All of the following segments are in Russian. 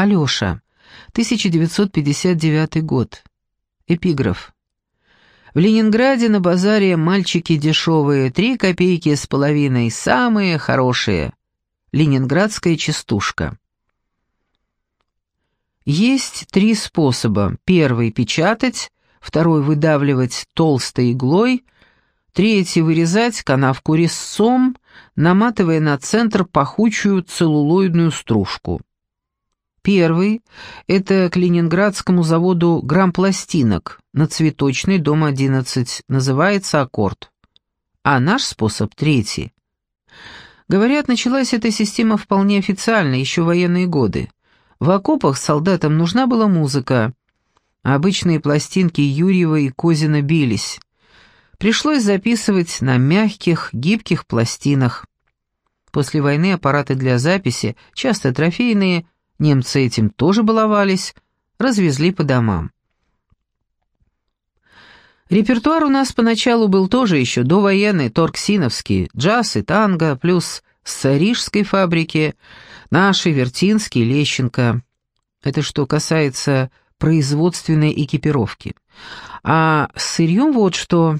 Алёша, 1959 год. Эпиграф. В Ленинграде на базаре мальчики дешевые, три копейки с половиной, самые хорошие. Ленинградская частушка. Есть три способа. Первый – печатать, второй – выдавливать толстой иглой, третий – вырезать канавку резцом, наматывая на центр пахучую целлулоидную стружку. Первый – это к ленинградскому заводу грампластинок на Цветочной, дом 11, называется «Аккорд». А наш способ третий. Говорят, началась эта система вполне официально, еще военные годы. В окопах солдатам нужна была музыка, обычные пластинки Юрьева и Козина бились. Пришлось записывать на мягких, гибких пластинах. После войны аппараты для записи, часто трофейные, Немцы этим тоже баловались, развезли по домам. Репертуар у нас поначалу был тоже еще довоенный, торксиновский, джаз и танго, плюс с рижской фабрики, наши, Вертинский, Лещенко. Это что касается производственной экипировки. А с сырьем вот что.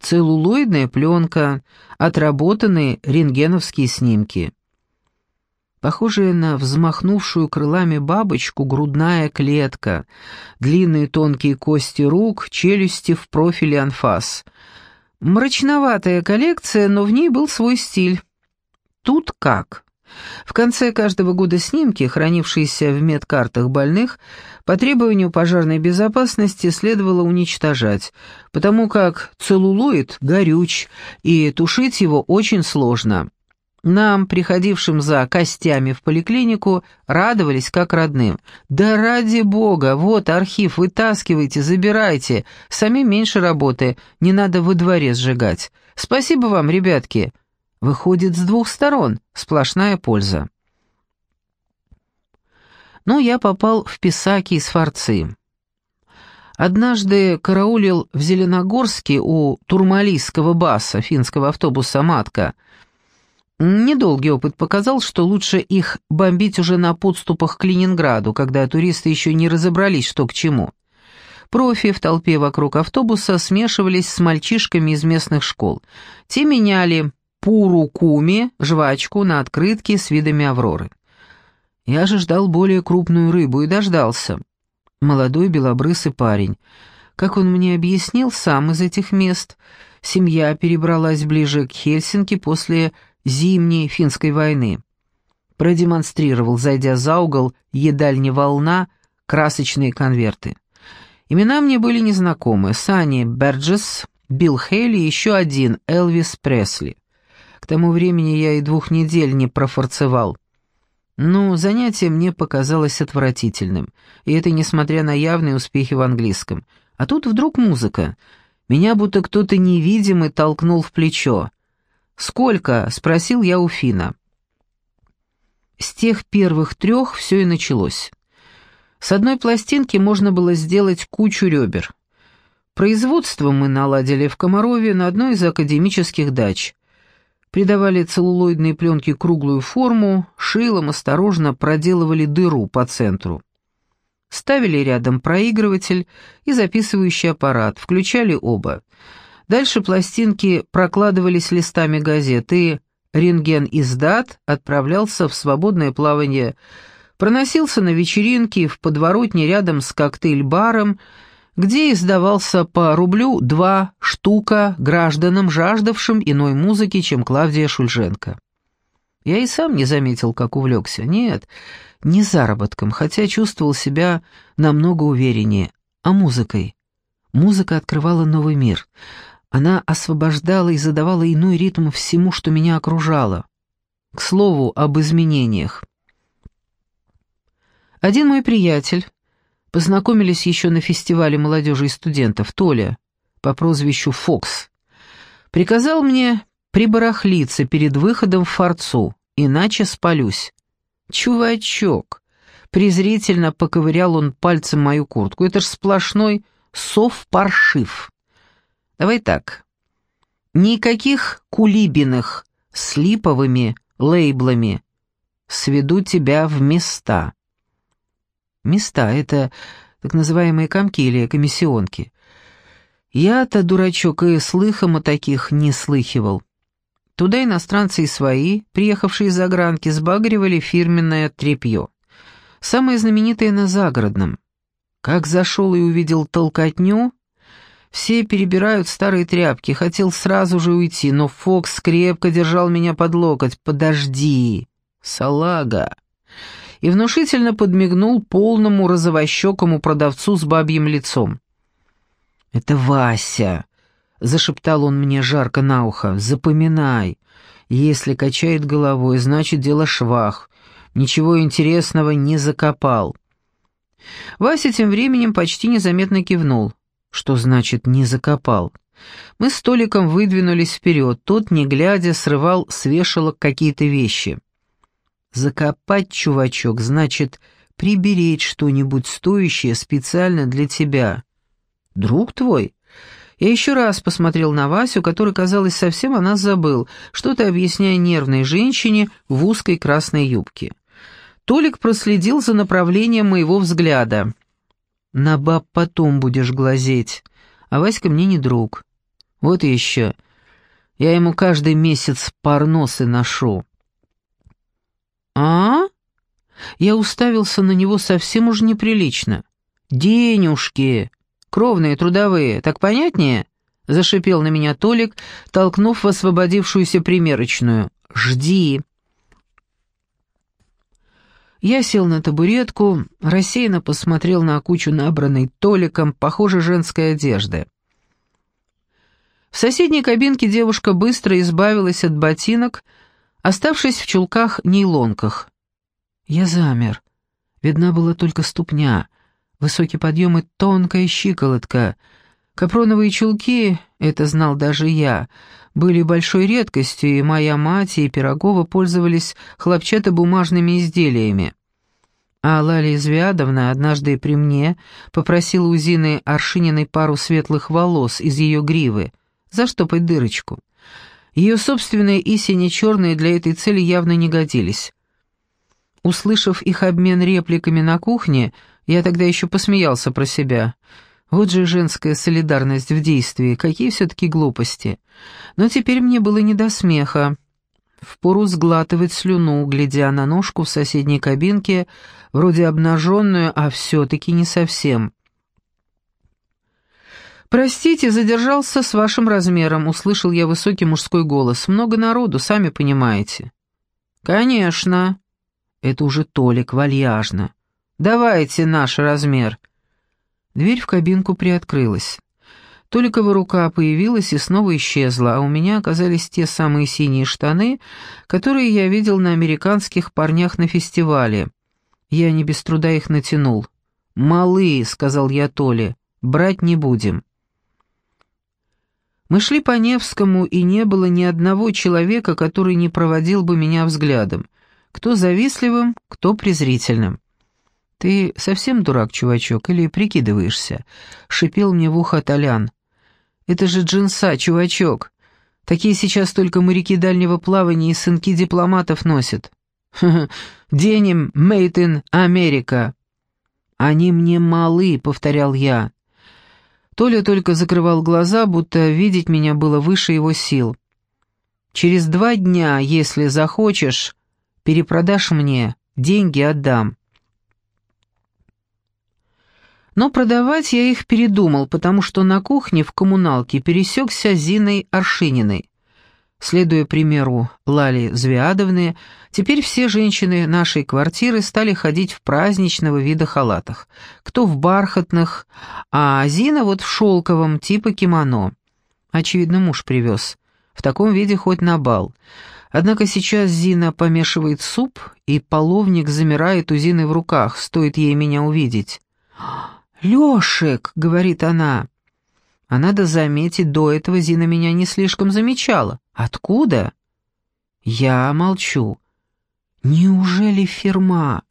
Целлулоидная пленка, отработанные рентгеновские снимки похожая на взмахнувшую крылами бабочку грудная клетка, длинные тонкие кости рук, челюсти в профиле анфас. Мрачноватая коллекция, но в ней был свой стиль. Тут как? В конце каждого года снимки, хранившиеся в медкартах больных, по требованию пожарной безопасности следовало уничтожать, потому как целлулоид горюч, и тушить его очень сложно. Нам, приходившим за костями в поликлинику, радовались как родным. «Да ради бога, вот архив, вытаскивайте, забирайте, сами меньше работы, не надо во дворе сжигать. Спасибо вам, ребятки. Выходит, с двух сторон, сплошная польза». Ну, я попал в Писаки из Форцы. Однажды караулил в Зеленогорске у турмалийского баса финского автобуса «Матка», Недолгий опыт показал, что лучше их бомбить уже на подступах к Ленинграду, когда туристы еще не разобрались, что к чему. Профи в толпе вокруг автобуса смешивались с мальчишками из местных школ. Те меняли пуру куми, жвачку, на открытки с видами авроры. Я же ждал более крупную рыбу и дождался. Молодой белобрысый парень. Как он мне объяснил, сам из этих мест. Семья перебралась ближе к Хельсинки после зимней финской войны. Продемонстрировал, зайдя за угол, едальни «Волна», красочные конверты. Имена мне были незнакомы. Сани Берджес, Билл Хейли и еще один, Элвис Пресли. К тому времени я и двух недель не профорцевал. Ну, занятие мне показалось отвратительным, и это несмотря на явные успехи в английском. А тут вдруг музыка. Меня будто кто-то невидимый толкнул в плечо. «Сколько?» — спросил я у Фина. С тех первых трех все и началось. С одной пластинки можно было сделать кучу ребер. Производство мы наладили в Комарове на одной из академических дач. Придавали целлулоидной пленке круглую форму, шилом осторожно проделывали дыру по центру. Ставили рядом проигрыватель и записывающий аппарат, включали оба — Дальше пластинки прокладывались листами газет, и рентген из дат отправлялся в свободное плавание, проносился на вечеринки в подворотне рядом с коктейль-баром, где издавался по рублю два штука гражданам, жаждавшим иной музыки, чем Клавдия Шульженко. Я и сам не заметил, как увлекся. Нет, не заработком, хотя чувствовал себя намного увереннее, а музыкой. Музыка открывала новый мир. Она освобождала и задавала иной ритм всему, что меня окружало. К слову, об изменениях. Один мой приятель, познакомились еще на фестивале молодежи и студентов, Толя, по прозвищу Фокс, приказал мне прибарахлиться перед выходом в форцу, иначе спалюсь. «Чувачок!» Презрительно поковырял он пальцем мою куртку. «Это ж сплошной сов-паршив!» Давай так. Никаких кулибиных с липовыми лейблами. Сведу тебя в места. Места — это так называемые комки или комиссионки. Я-то, дурачок, и слыхом о таких не слыхивал. Туда иностранцы и свои, приехавшие из загранки, сбагривали фирменное тряпье. Самое знаменитое на загородном. Как зашел и увидел толкотню, все перебирают старые тряпки, хотел сразу же уйти, но Фокс крепко держал меня под локоть. «Подожди, салага!» И внушительно подмигнул полному розовощекому продавцу с бабьим лицом. «Это Вася!» — зашептал он мне жарко на ухо. «Запоминай. Если качает головой, значит, дело швах. Ничего интересного не закопал». Вася тем временем почти незаметно кивнул. Что значит «не закопал»? Мы с Толиком выдвинулись вперед, тот, не глядя, срывал с вешалок какие-то вещи. «Закопать, чувачок, значит приберечь что-нибудь стоящее специально для тебя. Друг твой?» Я еще раз посмотрел на Васю, который, казалось, совсем о нас забыл, что-то объясняя нервной женщине в узкой красной юбке. Толик проследил за направлением моего взгляда. На баб потом будешь глазеть, а Васька мне не друг. Вот еще. Я ему каждый месяц парносы ношу. А? Я уставился на него совсем уж неприлично. Денюшки, кровные, трудовые, так понятнее? Зашипел на меня Толик, толкнув в освободившуюся примерочную. «Жди!» Я сел на табуретку, рассеянно посмотрел на кучу набранной Толиком, похоже, женской одежды. В соседней кабинке девушка быстро избавилась от ботинок, оставшись в чулках-нейлонках. Я замер. Видна была только ступня, высокий подъем и тонкая щиколотка. Капроновые чулки, это знал даже я, были большой редкостью, и моя мать и Пирогова пользовались хлопчатобумажными изделиями. А Лалия Звядовна однажды при мне попросила у Зины Аршининой пару светлых волос из ее гривы, заштопать дырочку. Ее собственные и сине-черные для этой цели явно не годились. Услышав их обмен репликами на кухне, я тогда еще посмеялся про себя — вот же женская солидарность в действии, какие все-таки глупости. Но теперь мне было не до смеха. Впору сглатывать слюну, глядя на ножку в соседней кабинке, вроде обнаженную, а все-таки не совсем. «Простите, задержался с вашим размером», — услышал я высокий мужской голос. «Много народу, сами понимаете». «Конечно». Это уже Толик, вальяжно. «Давайте наш размер». Дверь в кабинку приоткрылась. Толикова рука появилась и снова исчезла, а у меня оказались те самые синие штаны, которые я видел на американских парнях на фестивале. Я не без труда их натянул. «Малы», — сказал я Толе, — «брать не будем». Мы шли по Невскому, и не было ни одного человека, который не проводил бы меня взглядом, кто завистливым, кто презрительным. «Ты совсем дурак, чувачок, или прикидываешься?» — шипел мне в ухо Толян. «Это же джинса, чувачок. Такие сейчас только моряки дальнего плавания и сынки дипломатов носят. Денем made in America». «Они мне малы», — повторял я. Толя только закрывал глаза, будто видеть меня было выше его сил. «Через два дня, если захочешь, перепродашь мне, деньги отдам». Но продавать я их передумал, потому что на кухне в коммуналке пересекся Зиной Аршининой. Следуя примеру Лали Звиадовны, теперь все женщины нашей квартиры стали ходить в праздничного вида халатах. Кто в бархатных, а Зина вот в шелковом, типа кимоно. Очевидно, муж привез. В таком виде хоть на бал. Однако сейчас Зина помешивает суп, и половник замирает у Зины в руках, стоит ей меня увидеть. «Лешек», — говорит она. А надо заметить, до этого Зина меня не слишком замечала. Откуда? Я молчу. Неужели фирма?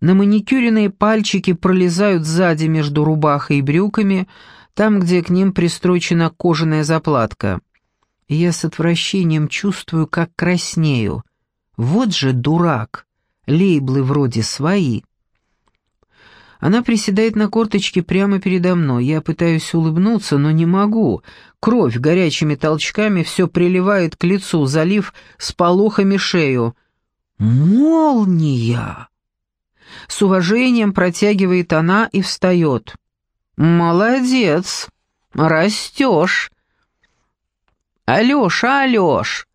На маникюренные пальчики пролезают сзади между рубахой и брюками, там, где к ним пристрочена кожаная заплатка. Я с отвращением чувствую, как краснею. Вот же дурак. Лейблы вроде свои. Она приседает на корточке прямо передо мной. Я пытаюсь улыбнуться, но не могу. Кровь горячими толчками все приливает к лицу, залив с полохами шею. «Молния!» С уважением протягивает она и встает. «Молодец! Растешь!» «Алеша, Алеш!»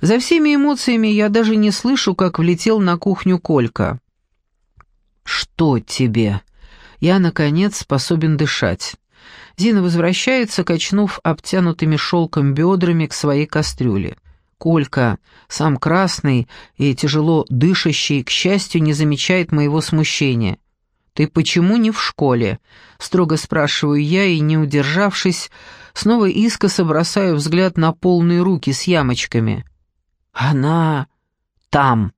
За всеми эмоциями я даже не слышу, как влетел на кухню Колька. «Что тебе?» Я, наконец, способен дышать. Зина возвращается, качнув обтянутыми шелком бедрами к своей кастрюле. Колька, сам красный и тяжело дышащий, к счастью, не замечает моего смущения. «Ты почему не в школе?» — строго спрашиваю я и, не удержавшись, снова искоса бросаю взгляд на полные руки с ямочками. «Она там!» —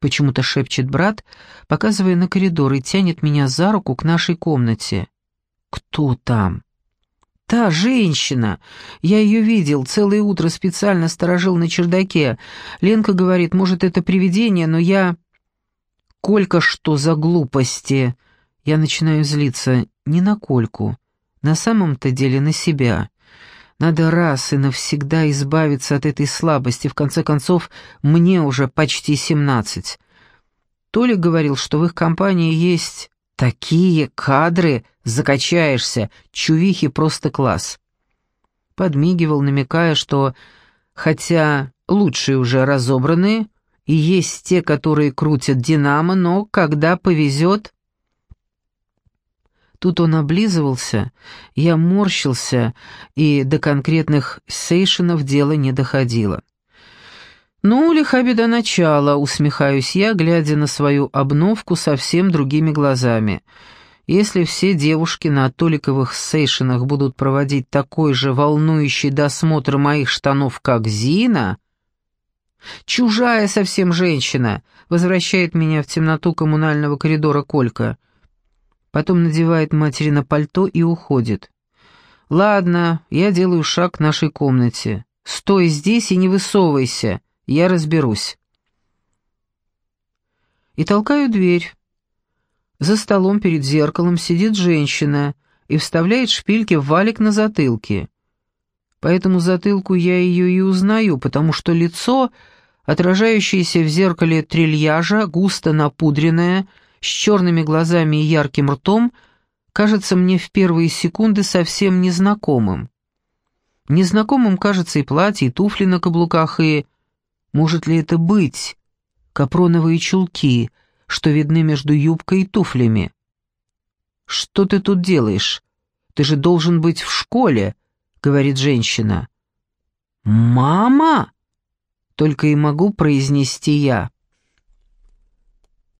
почему-то шепчет брат, показывая на коридор и тянет меня за руку к нашей комнате. «Кто там?» «Та женщина! Я ее видел, целое утро специально сторожил на чердаке. Ленка говорит, может, это привидение, но я...» «Колька, что за глупости?» Я начинаю злиться не на Кольку, на самом-то деле на себя. Надо раз и навсегда избавиться от этой слабости. В конце концов, мне уже почти семнадцать. Толя говорил, что в их компании есть такие кадры, закачаешься, чувихи просто класс. Подмигивал, намекая, что, хотя лучшие уже разобранные, и есть те, которые крутят «Динамо», но когда повезет, Тут он облизывался, я морщился, и до конкретных сейшенов дело не доходило. «Ну, лиха беда начала», — усмехаюсь я, глядя на свою обновку совсем другими глазами. «Если все девушки на толиковых сейшенах будут проводить такой же волнующий досмотр моих штанов, как Зина...» «Чужая совсем женщина!» — возвращает меня в темноту коммунального коридора Колька — потом надевает матери на пальто и уходит. «Ладно, я делаю шаг к нашей комнате. Стой здесь и не высовывайся, я разберусь». И толкаю дверь. За столом перед зеркалом сидит женщина и вставляет шпильки в валик на затылке. По этому затылку я ее и узнаю, потому что лицо, отражающееся в зеркале трильяжа, густо напудренное, с черными глазами и ярким ртом, кажется мне в первые секунды совсем незнакомым. Незнакомым кажется и платье, и туфли на каблуках, и... Может ли это быть? Капроновые чулки, что видны между юбкой и туфлями. «Что ты тут делаешь? Ты же должен быть в школе», — говорит женщина. «Мама!» — только и могу произнести я.